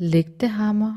Lægtehammer